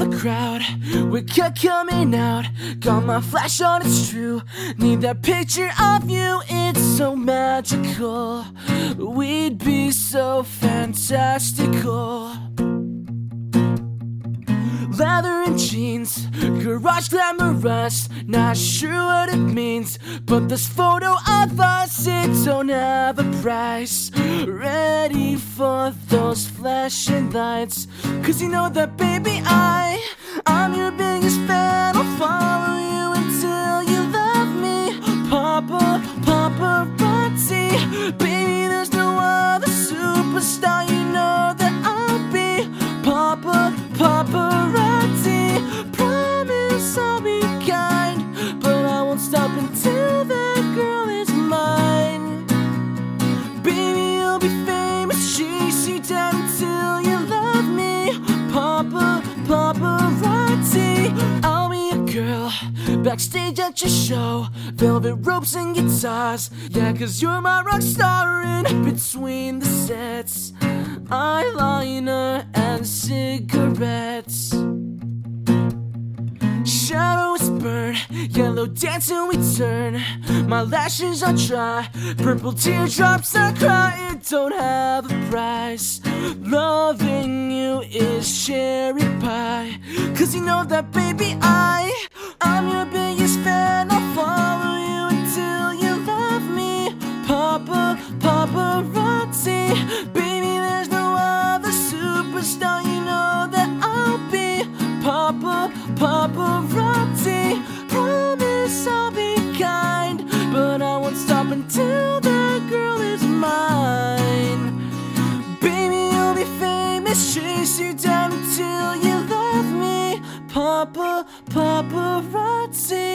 the crowd. We kept coming out. Got my flash on, it's true. Need that picture of you, it's so magical. We'd be so fantastical. Leather and jeans, garage glamorous. Not sure what it means, but this photo of us, it don't have a price. Ready for those flashing lights, cause you know that, baby, I, I'm your biggest fan. I'll follow you until you love me. Papa, paparazzi, baby, backstage at your show. Velvet ropes and guitars, yeah, cause you're my rock star in between the sets. Eyeliner and cigarettes. Shadows burn, yellow dancing we turn. My lashes are dry, purple teardrops I cry. It don't have a price. Loving you is cherry pie. Cause you know that, baby, I, paparazzi. Baby, there's no other superstar. You know that I'll be Papa, paparazzi. Promise I'll be kind, but I won't stop until that girl is mine. Baby, you'll be famous, chase you down until you love me. Papa, paparazzi.